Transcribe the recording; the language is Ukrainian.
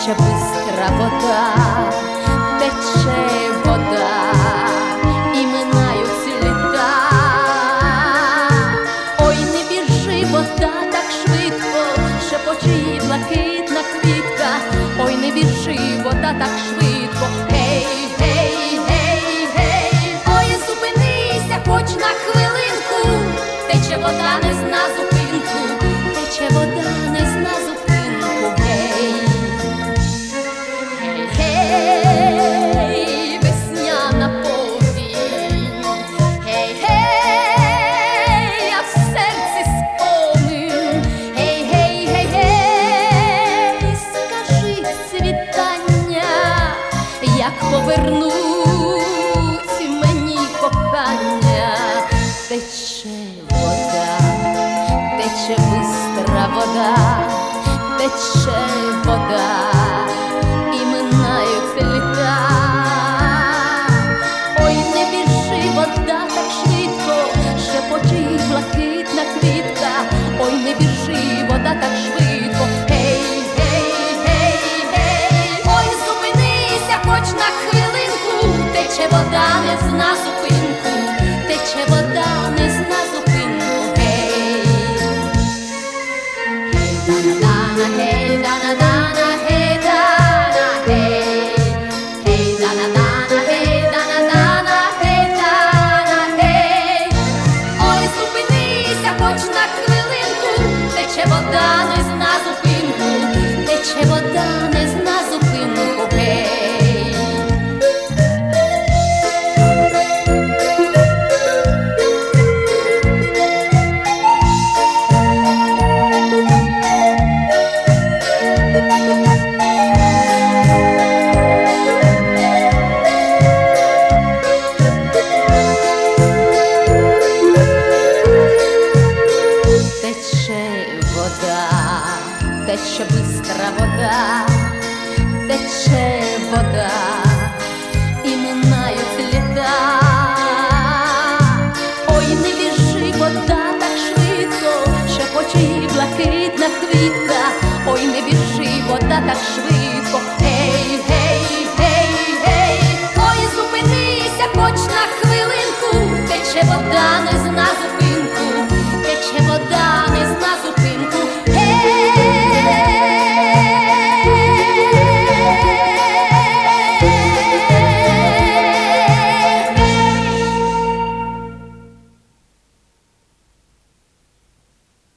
тече бистра вода, тече вода, і минають літа. Ой, не біжи, вода так швидко, шепоче її блакитна квітка. Ой, не біжи, вода так швидко. Повернуть мені кохання, тече вода, тече бистра вода, тече вода і минають літа. Ой, не біжи, вода так швидко, шепоче їй блакитна квітка. Ой, не біжи, вода так швидко. Тече бистра вода, тече вода, і минають літа. Ой, не біжи, вода так швидко, шепоче її блакитна квітка. Ой, не біжи, вода так швидко.